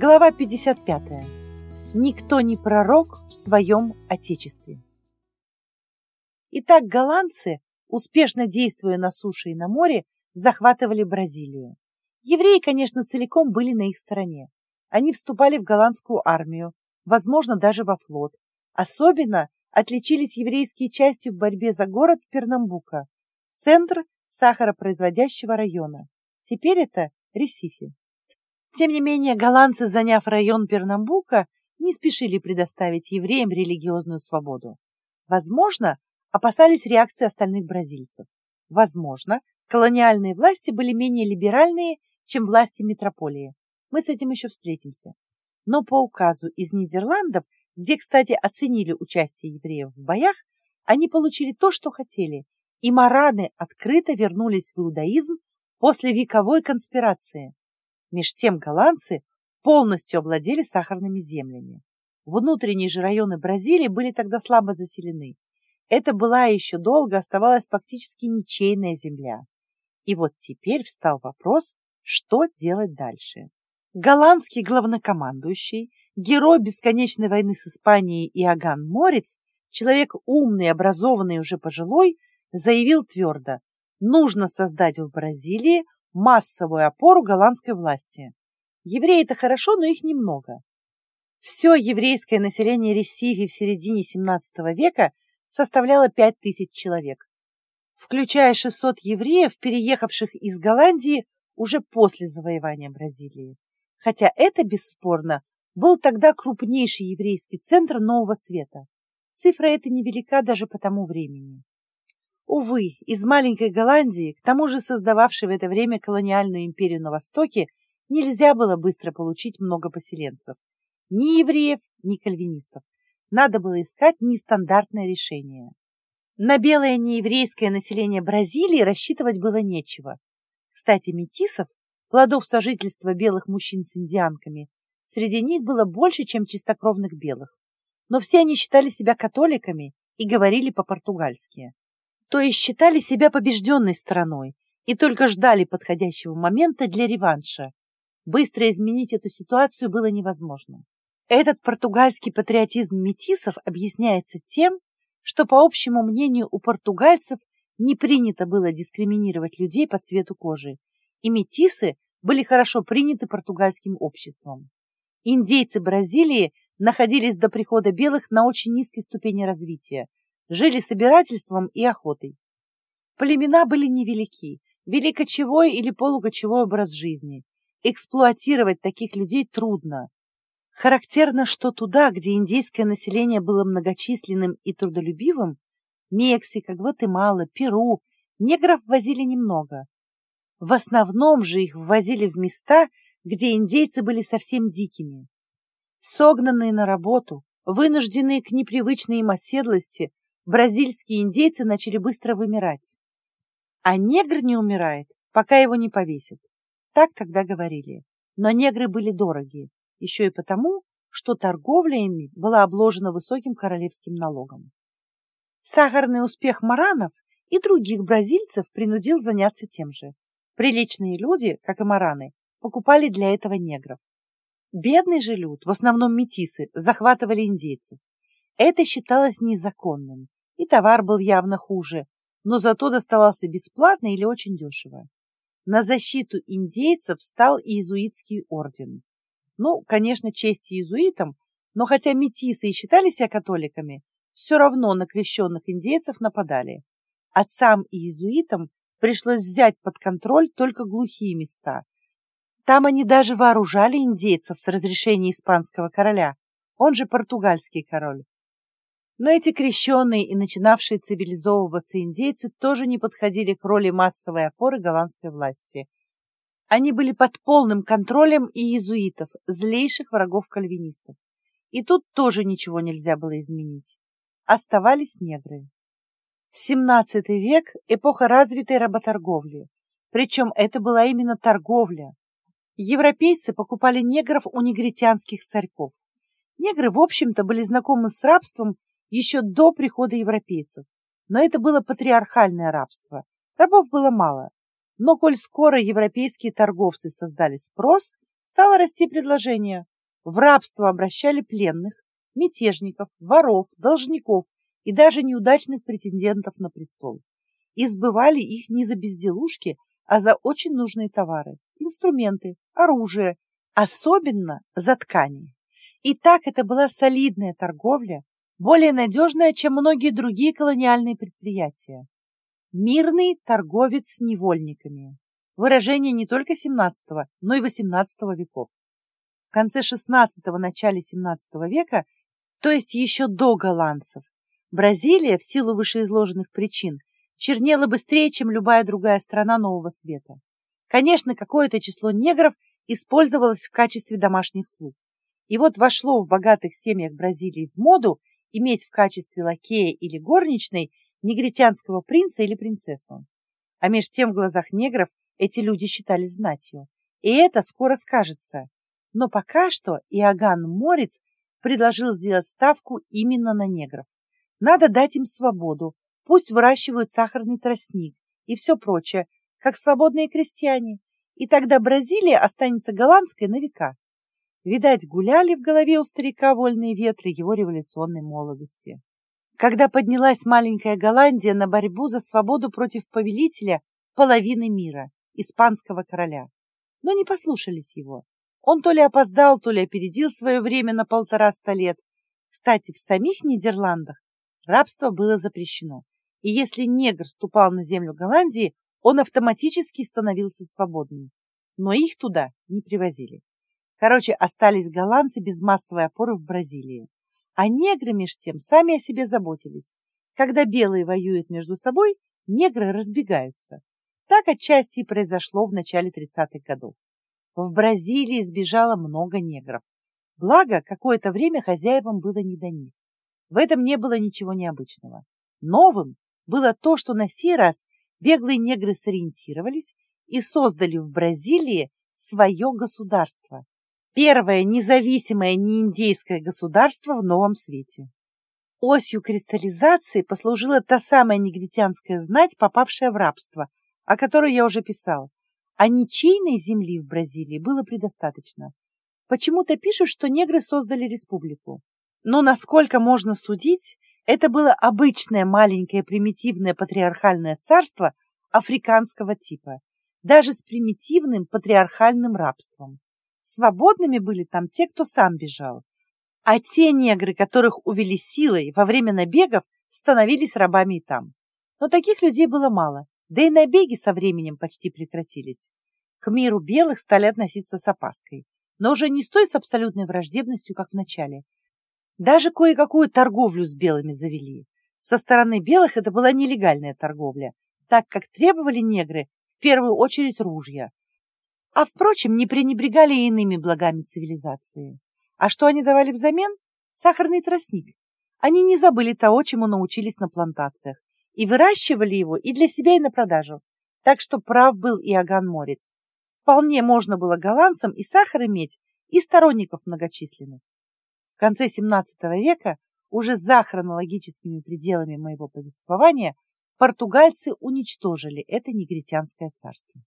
Глава 55. Никто не пророк в своем отечестве. Итак, голландцы, успешно действуя на суше и на море, захватывали Бразилию. Евреи, конечно, целиком были на их стороне. Они вступали в голландскую армию, возможно, даже во флот. Особенно отличились еврейские части в борьбе за город Пернамбука, центр сахаропроизводящего района. Теперь это Ресифи. Тем не менее, голландцы, заняв район Пернамбука, не спешили предоставить евреям религиозную свободу. Возможно, опасались реакции остальных бразильцев. Возможно, колониальные власти были менее либеральные, чем власти метрополии. Мы с этим еще встретимся. Но по указу из Нидерландов, где, кстати, оценили участие евреев в боях, они получили то, что хотели, и мараны открыто вернулись в иудаизм после вековой конспирации. Меж тем голландцы полностью овладели сахарными землями. Внутренние же районы Бразилии были тогда слабо заселены. Это была еще долго оставалась фактически ничейная земля. И вот теперь встал вопрос, что делать дальше. Голландский главнокомандующий, герой бесконечной войны с Испанией Иоганн Морец, человек умный, образованный, уже пожилой, заявил твердо, нужно создать в Бразилии массовую опору голландской власти. Евреи это хорошо, но их немного. Все еврейское население Ресифи в середине XVII века составляло 5000 человек, включая 600 евреев, переехавших из Голландии уже после завоевания Бразилии. Хотя это, бесспорно, был тогда крупнейший еврейский центр Нового Света. Цифра эта невелика даже по тому времени. Увы, из маленькой Голландии, к тому же создававшей в это время колониальную империю на Востоке, нельзя было быстро получить много поселенцев. Ни евреев, ни кальвинистов. Надо было искать нестандартное решение. На белое нееврейское население Бразилии рассчитывать было нечего. Кстати, метисов, плодов сожительства белых мужчин с индианками, среди них было больше, чем чистокровных белых. Но все они считали себя католиками и говорили по-португальски то есть считали себя побежденной стороной и только ждали подходящего момента для реванша. Быстро изменить эту ситуацию было невозможно. Этот португальский патриотизм метисов объясняется тем, что, по общему мнению, у португальцев не принято было дискриминировать людей по цвету кожи, и метисы были хорошо приняты португальским обществом. Индейцы Бразилии находились до прихода белых на очень низкой ступени развития, жили собирательством и охотой. Племена были невелики, вели кочевой или полукочевой образ жизни. Эксплуатировать таких людей трудно. Характерно, что туда, где индейское население было многочисленным и трудолюбивым, Мексика, Гватемала, Перу, негров возили немного. В основном же их ввозили в места, где индейцы были совсем дикими. Согнанные на работу, вынужденные к непривычной им оседлости, бразильские индейцы начали быстро вымирать. А негр не умирает, пока его не повесят. Так тогда говорили. Но негры были дороги, еще и потому, что торговля ими была обложена высоким королевским налогом. Сахарный успех маранов и других бразильцев принудил заняться тем же. Приличные люди, как и мараны, покупали для этого негров. Бедный же люд, в основном метисы, захватывали индейцев. Это считалось незаконным, и товар был явно хуже, но зато доставался бесплатно или очень дешево. На защиту индейцев стал иезуитский орден. Ну, конечно, честь иезуитам, но хотя метисы и считали себя католиками, все равно на крещенных индейцев нападали. Отцам и иезуитам пришлось взять под контроль только глухие места. Там они даже вооружали индейцев с разрешения испанского короля, он же португальский король. Но эти крещенные и начинавшие цивилизовываться индейцы тоже не подходили к роли массовой опоры голландской власти. Они были под полным контролем и иезуитов, злейших врагов кальвинистов. И тут тоже ничего нельзя было изменить. Оставались негры. XVII век – эпоха развитой работорговли. Причем это была именно торговля. Европейцы покупали негров у негритянских царьков. Негры, в общем-то, были знакомы с рабством еще до прихода европейцев. Но это было патриархальное рабство. Рабов было мало. Но коль скоро европейские торговцы создали спрос, стало расти предложение. В рабство обращали пленных, мятежников, воров, должников и даже неудачных претендентов на престол. Избывали их не за безделушки, а за очень нужные товары, инструменты, оружие, особенно за ткани. И так это была солидная торговля, более надежная, чем многие другие колониальные предприятия. Мирный торговец с невольниками. Выражение не только XVII, но и XVIII веков. В конце XVI – начале XVII века, то есть еще до голландцев, Бразилия, в силу вышеизложенных причин, чернела быстрее, чем любая другая страна Нового Света. Конечно, какое-то число негров использовалось в качестве домашних слуг. И вот вошло в богатых семьях Бразилии в моду иметь в качестве лакея или горничной негритянского принца или принцессу. А меж тем в глазах негров эти люди считались знатью. И это скоро скажется. Но пока что Иоганн Морец предложил сделать ставку именно на негров. Надо дать им свободу, пусть выращивают сахарный тростник и все прочее, как свободные крестьяне, и тогда Бразилия останется голландской на века. Видать, гуляли в голове у старика вольные ветры его революционной молодости. Когда поднялась маленькая Голландия на борьбу за свободу против повелителя половины мира, испанского короля. Но не послушались его. Он то ли опоздал, то ли опередил свое время на полтораста лет. Кстати, в самих Нидерландах рабство было запрещено. И если негр ступал на землю Голландии, он автоматически становился свободным. Но их туда не привозили. Короче, остались голландцы без массовой опоры в Бразилии. А негры, меж тем, сами о себе заботились. Когда белые воюют между собой, негры разбегаются. Так отчасти и произошло в начале 30-х годов. В Бразилии сбежало много негров. Благо, какое-то время хозяевам было не до них. В этом не было ничего необычного. Новым было то, что на сей раз беглые негры сориентировались и создали в Бразилии свое государство, Первое независимое неиндейское государство в новом свете. Осью кристаллизации послужила та самая негритянская знать, попавшая в рабство, о которой я уже писал. А ничейной земли в Бразилии было предостаточно. Почему-то пишут, что негры создали республику. Но, насколько можно судить, это было обычное маленькое примитивное патриархальное царство африканского типа, даже с примитивным патриархальным рабством. Свободными были там те, кто сам бежал. А те негры, которых увели силой во время набегов, становились рабами и там. Но таких людей было мало, да и набеги со временем почти прекратились. К миру белых стали относиться с опаской, но уже не с той с абсолютной враждебностью, как в начале. Даже кое-какую торговлю с белыми завели. Со стороны белых это была нелегальная торговля, так как требовали негры в первую очередь ружья, а, впрочем, не пренебрегали и иными благами цивилизации. А что они давали взамен? Сахарный тростник. Они не забыли того, чему научились на плантациях, и выращивали его и для себя, и на продажу. Так что прав был Иоганн Морец. Вполне можно было голландцам и сахар иметь, и сторонников многочисленных. В конце XVII века, уже за хронологическими пределами моего повествования, португальцы уничтожили это негритянское царство.